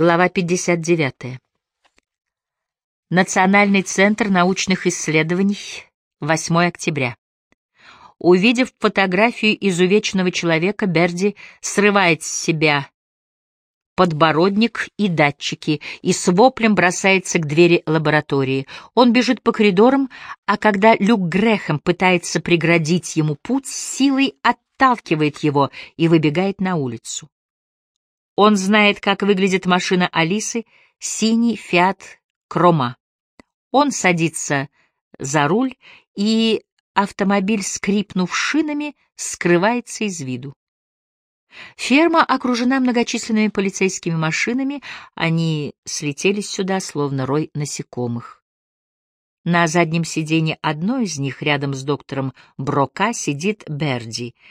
Глава 59. Национальный центр научных исследований, 8 октября. Увидев фотографию изувеченного человека, Берди срывает с себя подбородник и датчики и с воплем бросается к двери лаборатории. Он бежит по коридорам, а когда Люк Грехем пытается преградить ему путь, силой отталкивает его и выбегает на улицу. Он знает, как выглядит машина Алисы, синий «Фиат Крома». Он садится за руль, и автомобиль, скрипнув шинами, скрывается из виду. Ферма окружена многочисленными полицейскими машинами, они слетелись сюда, словно рой насекомых. На заднем сиденье одной из них, рядом с доктором Брока, сидит Берди —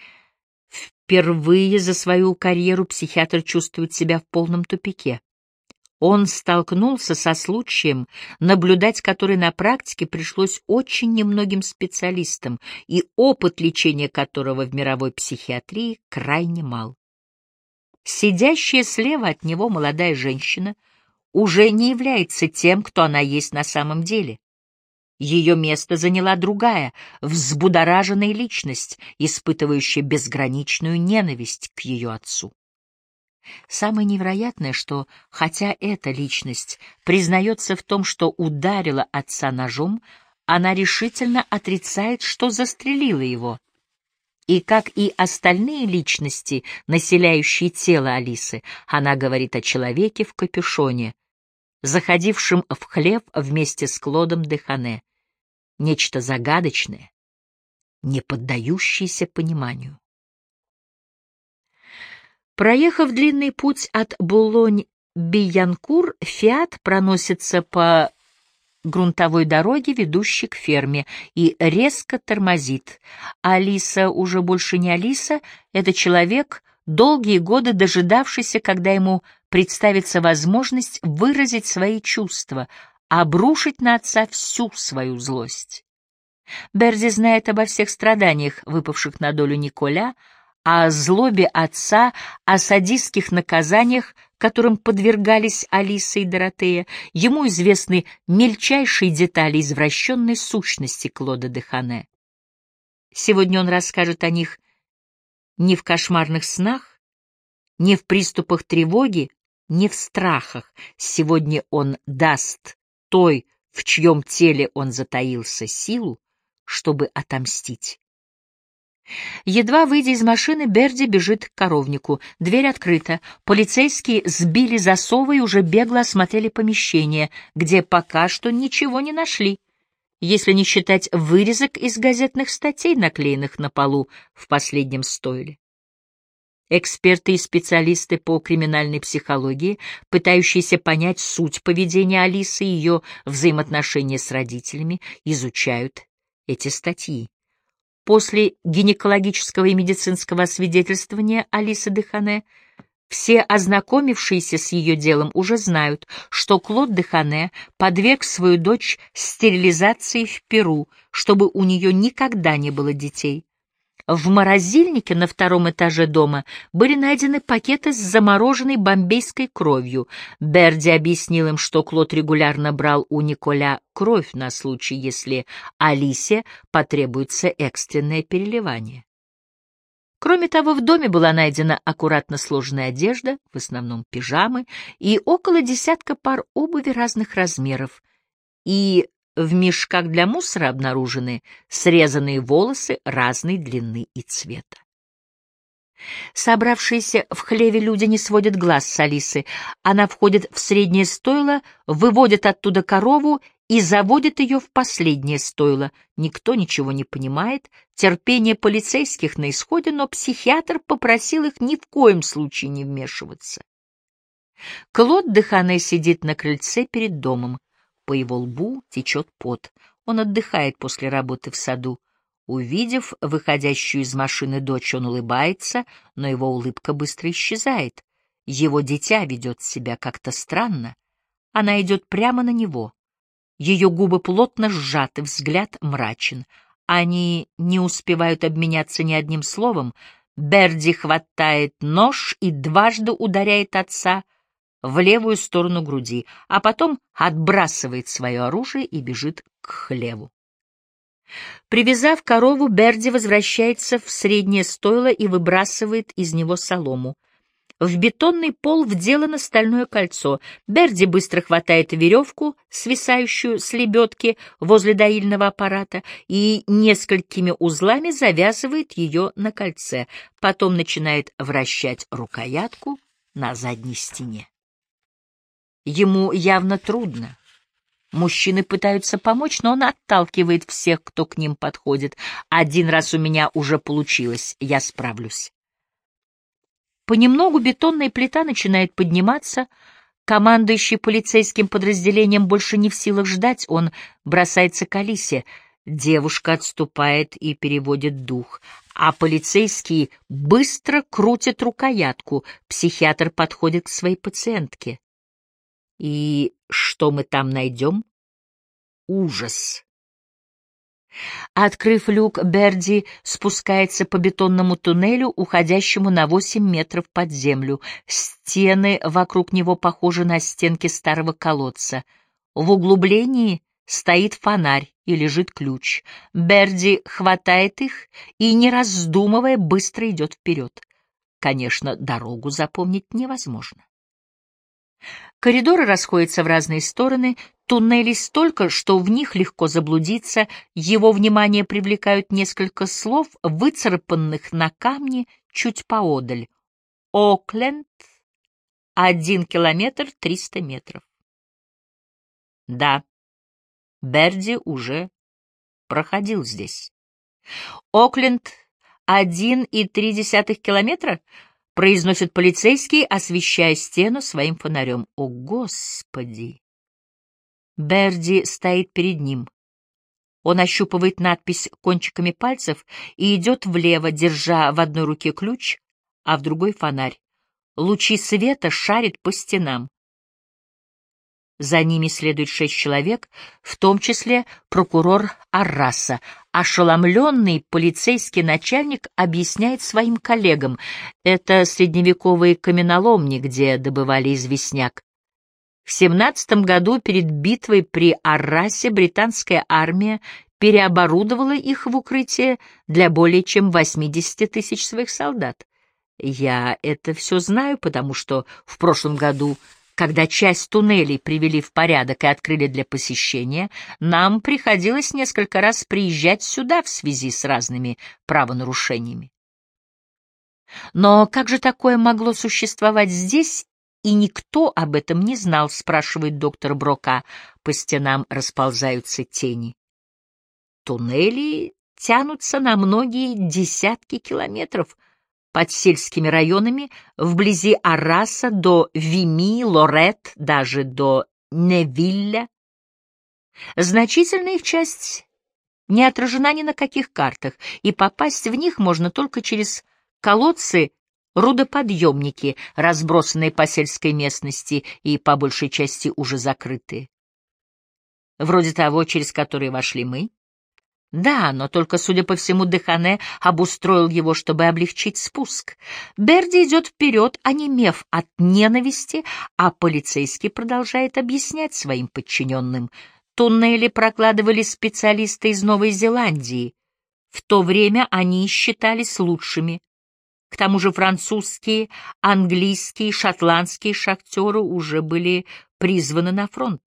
Впервые за свою карьеру психиатр чувствует себя в полном тупике. Он столкнулся со случаем, наблюдать который на практике пришлось очень немногим специалистам, и опыт лечения которого в мировой психиатрии крайне мал. Сидящая слева от него молодая женщина уже не является тем, кто она есть на самом деле. Ее место заняла другая, взбудораженная личность, испытывающая безграничную ненависть к ее отцу. Самое невероятное, что, хотя эта личность признается в том, что ударила отца ножом, она решительно отрицает, что застрелила его. И, как и остальные личности, населяющие тело Алисы, она говорит о человеке в капюшоне, заходившем в хлев вместе с Клодом Дехане нечто загадочное, не поддающееся пониманию. Проехав длинный путь от Булонь-Биянкур, Фиат проносится по грунтовой дороге, ведущей к ферме, и резко тормозит. Алиса уже больше не Алиса, это человек, долгие годы дожидавшийся, когда ему представится возможность выразить свои чувства, обрушить на отца всю свою злость. Берди знает обо всех страданиях, выпавших на долю Николя, о злобе отца, о садистских наказаниях, которым подвергались Алиса и Доротея. Ему известны мельчайшие детали извращенной сущности Клода де Хане. Сегодня он расскажет о них не в кошмарных снах, не в приступах тревоги, не в страхах. Сегодня он даст той, в чьем теле он затаился, силу, чтобы отомстить. Едва выйдя из машины, Берди бежит к коровнику. Дверь открыта. Полицейские сбили засовы и уже бегло осмотрели помещение, где пока что ничего не нашли, если не считать вырезок из газетных статей, наклеенных на полу в последнем стойле. Эксперты и специалисты по криминальной психологии, пытающиеся понять суть поведения Алисы и ее взаимоотношения с родителями, изучают эти статьи. После гинекологического и медицинского освидетельствования Алисы Дехане все ознакомившиеся с ее делом уже знают, что Клод Дехане подверг свою дочь стерилизации в Перу, чтобы у нее никогда не было детей. В морозильнике на втором этаже дома были найдены пакеты с замороженной бомбейской кровью. Берди объяснил им, что Клод регулярно брал у Николя кровь на случай, если Алисе потребуется экстренное переливание. Кроме того, в доме была найдена аккуратно сложенная одежда, в основном пижамы, и около десятка пар обуви разных размеров, и в мешках для мусора обнаружены срезанные волосы разной длины и цвета. Собравшиеся в хлеве люди не сводят глаз с Алисы. Она входит в среднее стойло, выводит оттуда корову и заводит ее в последнее стойло. Никто ничего не понимает, терпение полицейских на исходе, но психиатр попросил их ни в коем случае не вмешиваться. Клод Дехане сидит на крыльце перед домом. По его лбу течет пот. Он отдыхает после работы в саду. Увидев выходящую из машины дочь, он улыбается, но его улыбка быстро исчезает. Его дитя ведет себя как-то странно. Она идет прямо на него. Ее губы плотно сжаты, взгляд мрачен. Они не успевают обменяться ни одним словом. Берди хватает нож и дважды ударяет отца в левую сторону груди, а потом отбрасывает свое оружие и бежит к хлеву. Привязав корову, Берди возвращается в среднее стойло и выбрасывает из него солому. В бетонный пол вделано стальное кольцо. Берди быстро хватает веревку, свисающую с лебедки возле доильного аппарата, и несколькими узлами завязывает ее на кольце. Потом начинает вращать рукоятку на задней стене. Ему явно трудно. Мужчины пытаются помочь, но он отталкивает всех, кто к ним подходит. Один раз у меня уже получилось, я справлюсь. Понемногу бетонная плита начинает подниматься. Командующий полицейским подразделением больше не в силах ждать, он бросается к Алисе. Девушка отступает и переводит дух, а полицейские быстро крутят рукоятку. Психиатр подходит к своей пациентке. И что мы там найдем? Ужас. Открыв люк, Берди спускается по бетонному туннелю, уходящему на восемь метров под землю. Стены вокруг него похожи на стенки старого колодца. В углублении стоит фонарь и лежит ключ. Берди хватает их и, не раздумывая, быстро идет вперед. Конечно, дорогу запомнить невозможно. Коридоры расходятся в разные стороны, туннелей столько, что в них легко заблудиться, его внимание привлекают несколько слов, выцарапанных на камне чуть поодаль. Окленд, один километр триста метров. Да, Берди уже проходил здесь. Окленд, один и три десятых километра? Произносит полицейский, освещая стену своим фонарем. О, Господи! Берди стоит перед ним. Он ощупывает надпись кончиками пальцев и идет влево, держа в одной руке ключ, а в другой — фонарь. Лучи света шарят по стенам. За ними следует шесть человек, в том числе прокурор Арраса. Ошеломленный полицейский начальник объясняет своим коллегам, это средневековые каменоломни, где добывали известняк. В семнадцатом году перед битвой при Аррасе британская армия переоборудовала их в укрытие для более чем 80 тысяч своих солдат. Я это все знаю, потому что в прошлом году когда часть туннелей привели в порядок и открыли для посещения, нам приходилось несколько раз приезжать сюда в связи с разными правонарушениями. Но как же такое могло существовать здесь, и никто об этом не знал, спрашивает доктор Брока. По стенам расползаются тени. Туннели тянутся на многие десятки километров, под сельскими районами, вблизи Араса до Вими, Лорет, даже до Невилля. Значительная их часть не отражена ни на каких картах, и попасть в них можно только через колодцы рудоподъемники, разбросанные по сельской местности и по большей части уже закрытые. Вроде того, через который вошли мы, да, но только, судя по всему, Дехане обустроил его, чтобы облегчить спуск. Берди идет вперед, онемев от ненависти, а полицейский продолжает объяснять своим подчиненным. Туннели прокладывали специалисты из Новой Зеландии. В то время они считались лучшими. К тому же французские, английские, шотландские шахтеры уже были призваны на фронт.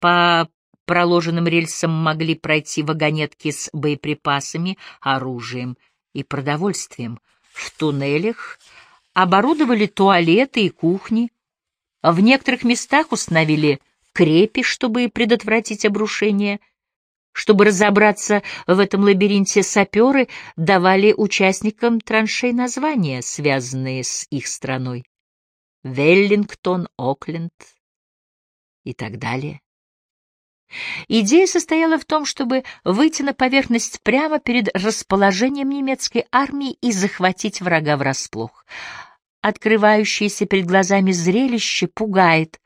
По проложенным рельсам могли пройти вагонетки с боеприпасами, оружием и продовольствием. В туннелях оборудовали туалеты и кухни. В некоторых местах установили крепи, чтобы предотвратить обрушение. Чтобы разобраться в этом лабиринте, саперы давали участникам траншей названия, связанные с их страной. Веллингтон, Окленд и так далее. Идея состояла в том, чтобы выйти на поверхность прямо перед расположением немецкой армии и захватить врага врасплох. Открывающееся перед глазами зрелище пугает.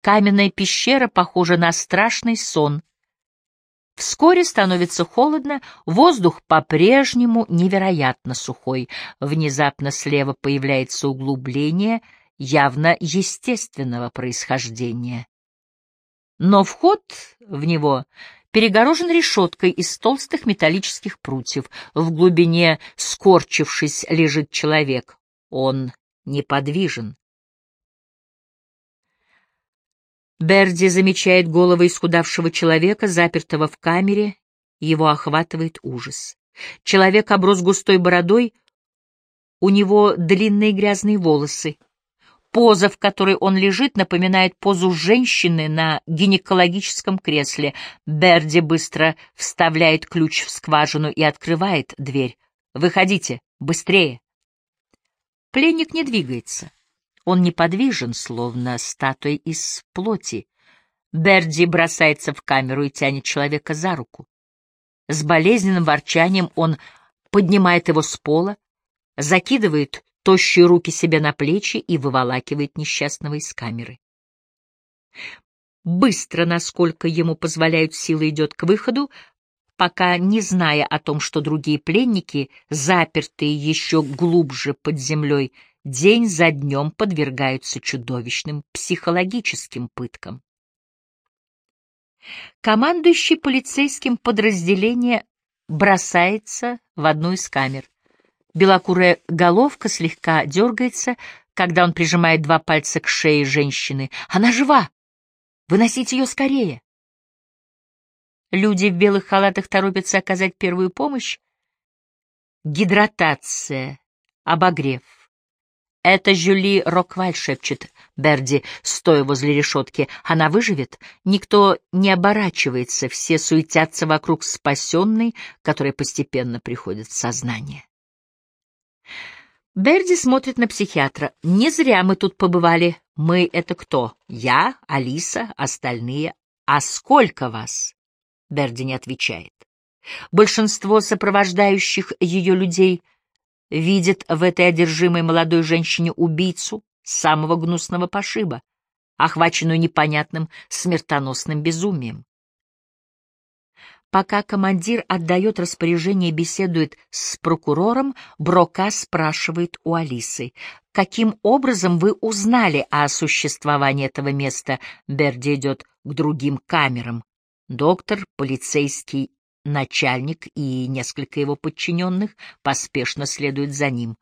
Каменная пещера похожа на страшный сон. Вскоре становится холодно, воздух по-прежнему невероятно сухой. Внезапно слева появляется углубление, явно естественного происхождения. Но вход в него перегорожен решеткой из толстых металлических прутьев. В глубине, скорчившись, лежит человек. Он неподвижен. Берди замечает голову исхудавшего человека, запертого в камере, его охватывает ужас. Человек оброс густой бородой, у него длинные грязные волосы. Поза, в которой он лежит, напоминает позу женщины на гинекологическом кресле. Берди быстро вставляет ключ в скважину и открывает дверь. «Выходите, быстрее!» Пленник не двигается. Он неподвижен, словно статуя из плоти. Берди бросается в камеру и тянет человека за руку. С болезненным ворчанием он поднимает его с пола, закидывает тощие руки себе на плечи и выволакивает несчастного из камеры. Быстро, насколько ему позволяют силы, идет к выходу, пока, не зная о том, что другие пленники, запертые еще глубже под землей, день за днем подвергаются чудовищным психологическим пыткам. Командующий полицейским подразделение бросается в одну из камер. Белокурая головка слегка дергается, когда он прижимает два пальца к шее женщины. «Она жива! Выносите ее скорее!» Люди в белых халатах торопятся оказать первую помощь. Гидратация, обогрев. «Это Жюли Рокваль», — шепчет Берди, стоя возле решетки. «Она выживет?» Никто не оборачивается, все суетятся вокруг спасенной, которая постепенно приходит в сознание. Берди смотрит на психиатра. «Не зря мы тут побывали. Мы — это кто? Я, Алиса, остальные. А сколько вас?» Берди не отвечает. Большинство сопровождающих ее людей видит в этой одержимой молодой женщине убийцу самого гнусного пошиба, охваченную непонятным смертоносным безумием. Пока командир отдает распоряжение и беседует с прокурором, Брока спрашивает у Алисы, «Каким образом вы узнали о существовании этого места?» Берди идет к другим камерам. Доктор, полицейский начальник и несколько его подчиненных поспешно следуют за ним.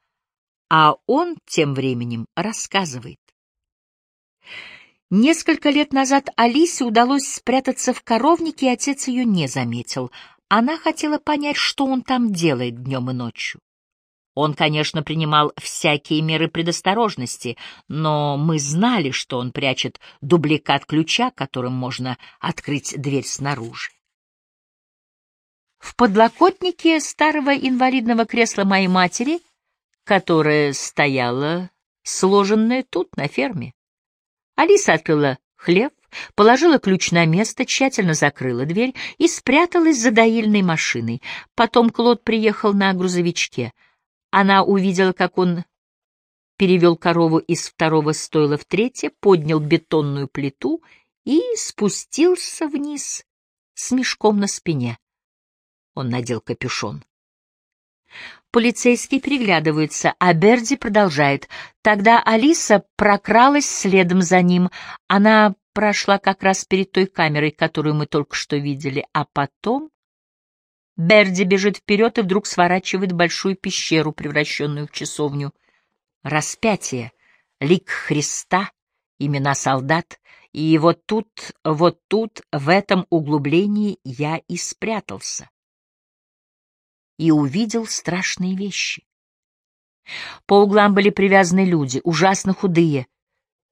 А он тем временем рассказывает. Несколько лет назад Алисе удалось спрятаться в коровнике, и отец ее не заметил. Она хотела понять, что он там делает днем и ночью. Он, конечно, принимал всякие меры предосторожности, но мы знали, что он прячет дубликат ключа, которым можно открыть дверь снаружи. В подлокотнике старого инвалидного кресла моей матери, которое стояло сложенное тут, на ферме, Алиса открыла хлев, положила ключ на место, тщательно закрыла дверь и спряталась за доильной машиной. Потом Клод приехал на грузовичке. Она увидела, как он перевел корову из второго стойла в третье, поднял бетонную плиту и спустился вниз с мешком на спине. Он надел капюшон. Полицейские переглядываются, а Берди продолжает. Тогда Алиса прокралась следом за ним. Она прошла как раз перед той камерой, которую мы только что видели, а потом... Берди бежит вперед и вдруг сворачивает большую пещеру, превращенную в часовню. Распятие, лик Христа, имена солдат, и вот тут, вот тут, в этом углублении я и спрятался и увидел страшные вещи. По углам были привязаны люди, ужасно худые,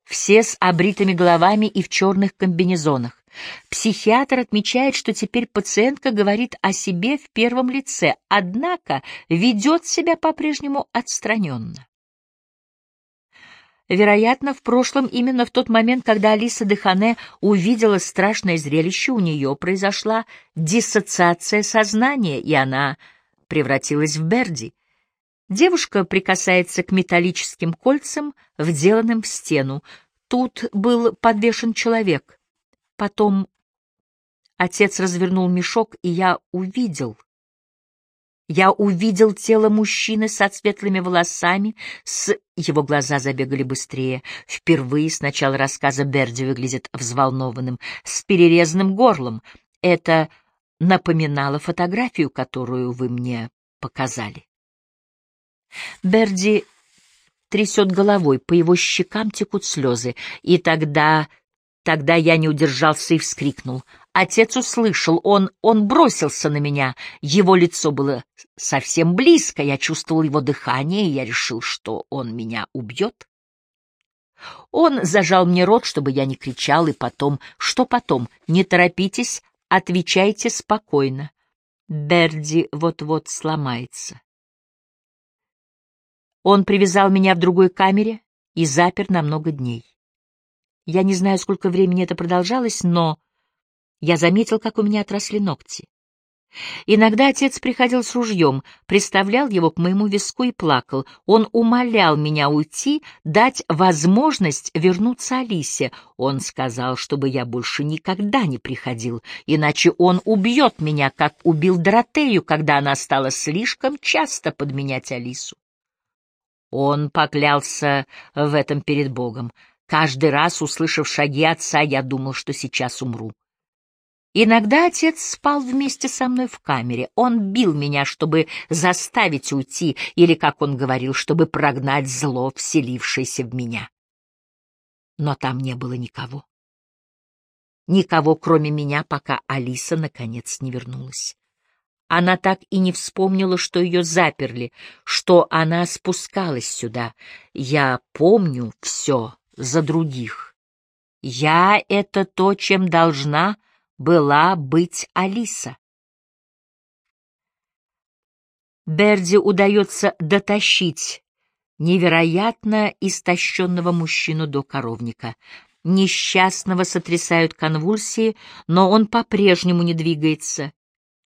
все с обритыми головами и в черных комбинезонах. Психиатр отмечает, что теперь пациентка говорит о себе в первом лице, однако ведет себя по-прежнему отстраненно. Вероятно, в прошлом, именно в тот момент, когда Алиса Дехане увидела страшное зрелище, у нее произошла диссоциация сознания, и она превратилась в Берди. Девушка прикасается к металлическим кольцам, вделанным в стену. Тут был подвешен человек. Потом отец развернул мешок, и я увидел. Я увидел тело мужчины со светлыми волосами, с... Его глаза забегали быстрее. Впервые с начала рассказа Берди выглядит взволнованным, с перерезанным горлом. Это напоминало фотографию, которую вы мне показали. Берди трясет головой, по его щекам текут слезы, и тогда... Тогда я не удержался и вскрикнул. Отец услышал, он, он бросился на меня. Его лицо было совсем близко, я чувствовал его дыхание, и я решил, что он меня убьет. Он зажал мне рот, чтобы я не кричал, и потом... Что потом? Не торопитесь, отвечайте спокойно. Берди вот-вот сломается. Он привязал меня в другой камере и запер на много дней. Я не знаю, сколько времени это продолжалось, но я заметил, как у меня отросли ногти. Иногда отец приходил с ружьем, приставлял его к моему виску и плакал. Он умолял меня уйти, дать возможность вернуться Алисе. Он сказал, чтобы я больше никогда не приходил, иначе он убьет меня, как убил Доротею, когда она стала слишком часто подменять Алису. Он поклялся в этом перед Богом. Каждый раз, услышав шаги отца, я думал, что сейчас умру. Иногда отец спал вместе со мной в камере. Он бил меня, чтобы заставить уйти, или, как он говорил, чтобы прогнать зло, вселившееся в меня. Но там не было никого. Никого, кроме меня, пока Алиса, наконец, не вернулась. Она так и не вспомнила, что ее заперли, что она спускалась сюда. Я помню все за других. Я — это то, чем должна была быть Алиса. Берди удается дотащить невероятно истощенного мужчину до коровника. Несчастного сотрясают конвульсии, но он по-прежнему не двигается,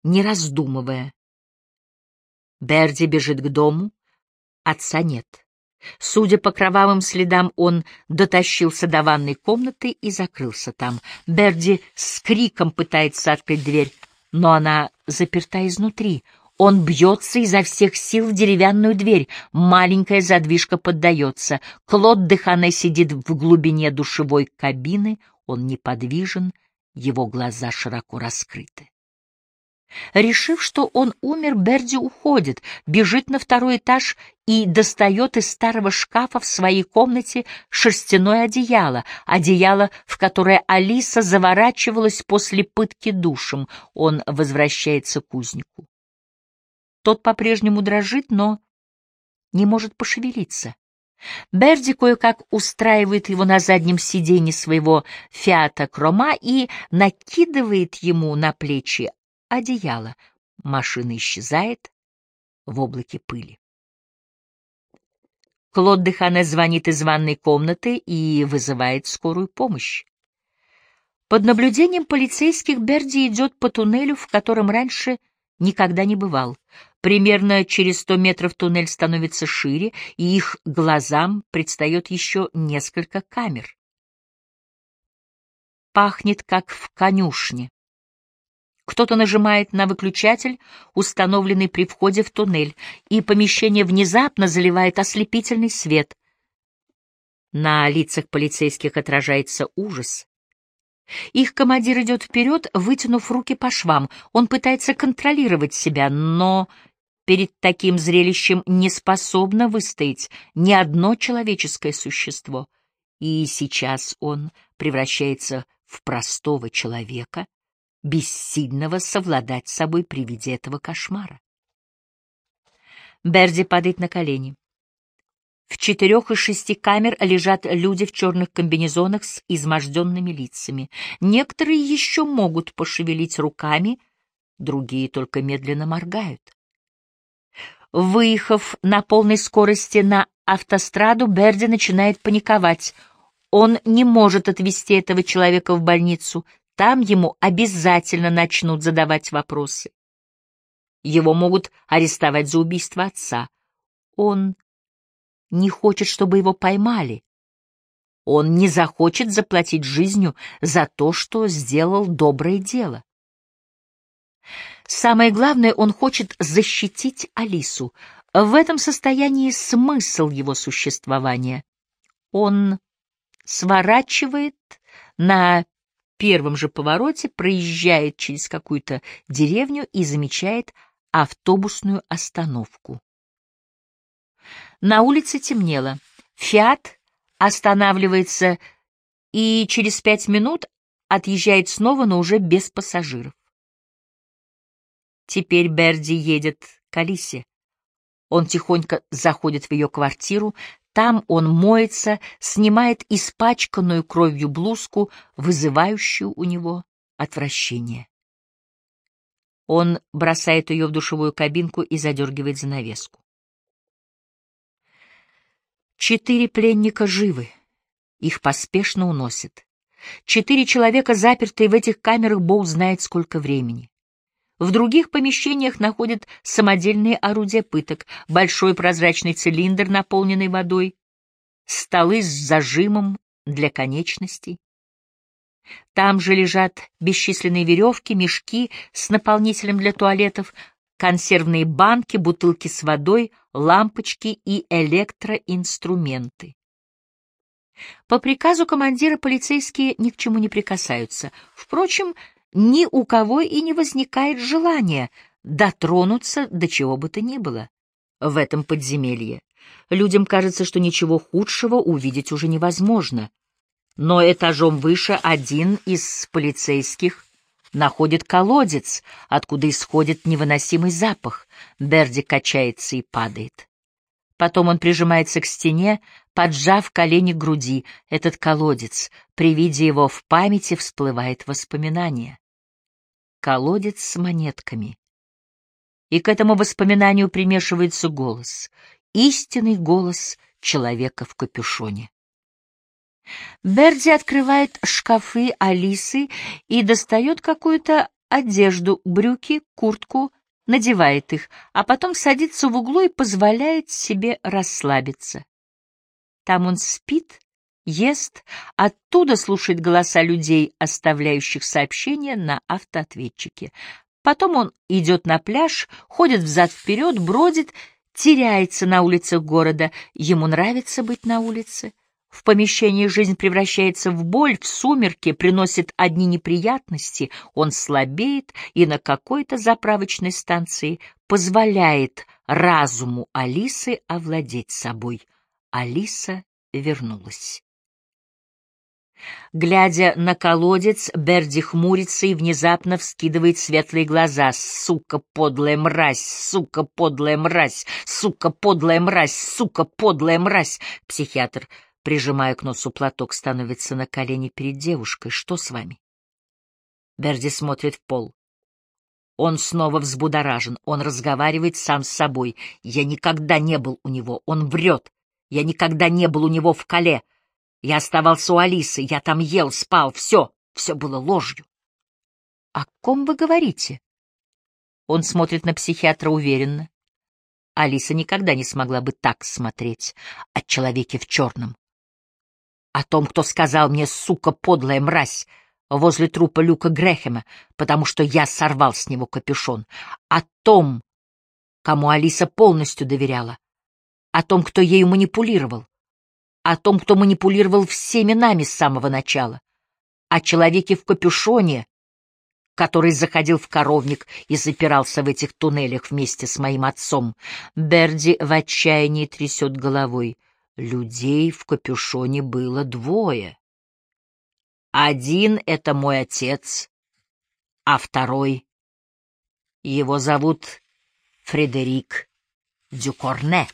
не раздумывая. Берди бежит к дому, отца нет. Судя по кровавым следам, он дотащился до ванной комнаты и закрылся там. Берди с криком пытается открыть дверь, но она заперта изнутри. Он бьется изо всех сил в деревянную дверь. Маленькая задвижка поддается. Клод Дехане сидит в глубине душевой кабины. Он неподвижен, его глаза широко раскрыты. Решив, что он умер, Берди уходит, бежит на второй этаж и достает из старого шкафа в своей комнате шерстяное одеяло, одеяло, в которое Алиса заворачивалась после пытки душем. Он возвращается к кузнику. Тот по-прежнему дрожит, но не может пошевелиться. Берди кое-как устраивает его на заднем сиденье своего фиата Крома и накидывает ему на плечи одеяло. Машина исчезает в облаке пыли. Клод Дехане звонит из ванной комнаты и вызывает скорую помощь. Под наблюдением полицейских Берди идет по туннелю, в котором раньше никогда не бывал. Примерно через сто метров туннель становится шире, и их глазам предстает еще несколько камер. Пахнет, как в конюшне. Кто-то нажимает на выключатель, установленный при входе в туннель, и помещение внезапно заливает ослепительный свет. На лицах полицейских отражается ужас. Их командир идет вперед, вытянув руки по швам. Он пытается контролировать себя, но перед таким зрелищем не способно выстоять ни одно человеческое существо. И сейчас он превращается в простого человека, бессильного совладать с собой при виде этого кошмара. Берди падает на колени. В четырех из шести камер лежат люди в черных комбинезонах с изможденными лицами. Некоторые еще могут пошевелить руками, другие только медленно моргают. Выехав на полной скорости на автостраду, Берди начинает паниковать. Он не может отвезти этого человека в больницу, там ему обязательно начнут задавать вопросы. Его могут арестовать за убийство отца. Он не хочет, чтобы его поймали. Он не захочет заплатить жизнью за то, что сделал доброе дело. Самое главное, он хочет защитить Алису. В этом состоянии смысл его существования. Он сворачивает на первом же повороте, проезжает через какую-то деревню и замечает автобусную остановку. На улице темнело. «Фиат» останавливается и через пять минут отъезжает снова, но уже без пассажиров. Теперь Берди едет к Алисе. Он тихонько заходит в ее квартиру, там он моется, снимает испачканную кровью блузку, вызывающую у него отвращение. Он бросает ее в душевую кабинку и задергивает занавеску. Четыре пленника живы. Их поспешно уносят. Четыре человека, запертые в этих камерах, Бог знает сколько времени. В других помещениях находят самодельные орудия пыток, большой прозрачный цилиндр, наполненный водой, столы с зажимом для конечностей. Там же лежат бесчисленные веревки, мешки с наполнителем для туалетов, консервные банки, бутылки с водой, лампочки и электроинструменты. По приказу командира полицейские ни к чему не прикасаются. Впрочем, ни у кого и не возникает желания дотронуться до чего бы то ни было в этом подземелье. Людям кажется, что ничего худшего увидеть уже невозможно. Но этажом выше один из полицейских находит колодец, откуда исходит невыносимый запах. Берди качается и падает. Потом он прижимается к стене, поджав колени к груди. Этот колодец, при виде его в памяти всплывает воспоминание. Колодец с монетками. И к этому воспоминанию примешивается голос, истинный голос человека в капюшоне. Берди открывает шкафы Алисы и достает какую-то одежду, брюки, куртку, надевает их, а потом садится в углу и позволяет себе расслабиться. Там он спит, ест, оттуда слушает голоса людей, оставляющих сообщения на автоответчике. Потом он идет на пляж, ходит взад-вперед, бродит, теряется на улицах города. Ему нравится быть на улице. В помещении жизнь превращается в боль, в сумерки, приносит одни неприятности, он слабеет и на какой-то заправочной станции позволяет разуму Алисы овладеть собой. Алиса вернулась. Глядя на колодец, Берди хмурится и внезапно вскидывает светлые глаза. «Сука, подлая мразь! Сука, подлая мразь! Сука, подлая мразь! Сука, подлая мразь!» Психиатр прижимая к носу платок, становится на колени перед девушкой. «Что с вами?» Берди смотрит в пол. Он снова взбудоражен, он разговаривает сам с собой. «Я никогда не был у него, он врет. Я никогда не был у него в Кале. Я оставался у Алисы, я там ел, спал, все, все было ложью». «О ком вы говорите?» Он смотрит на психиатра уверенно. Алиса никогда не смогла бы так смотреть о человеке в черном о том, кто сказал мне, сука, подлая мразь, возле трупа Люка Грехема, потому что я сорвал с него капюшон, о том, кому Алиса полностью доверяла, о том, кто ею манипулировал, о том, кто манипулировал всеми нами с самого начала, о человеке в капюшоне, который заходил в коровник и запирался в этих туннелях вместе с моим отцом. Берди в отчаянии трясет головой. Людей в капюшоне было двое. Один — это мой отец, а второй — его зовут Фредерик Дюкорне.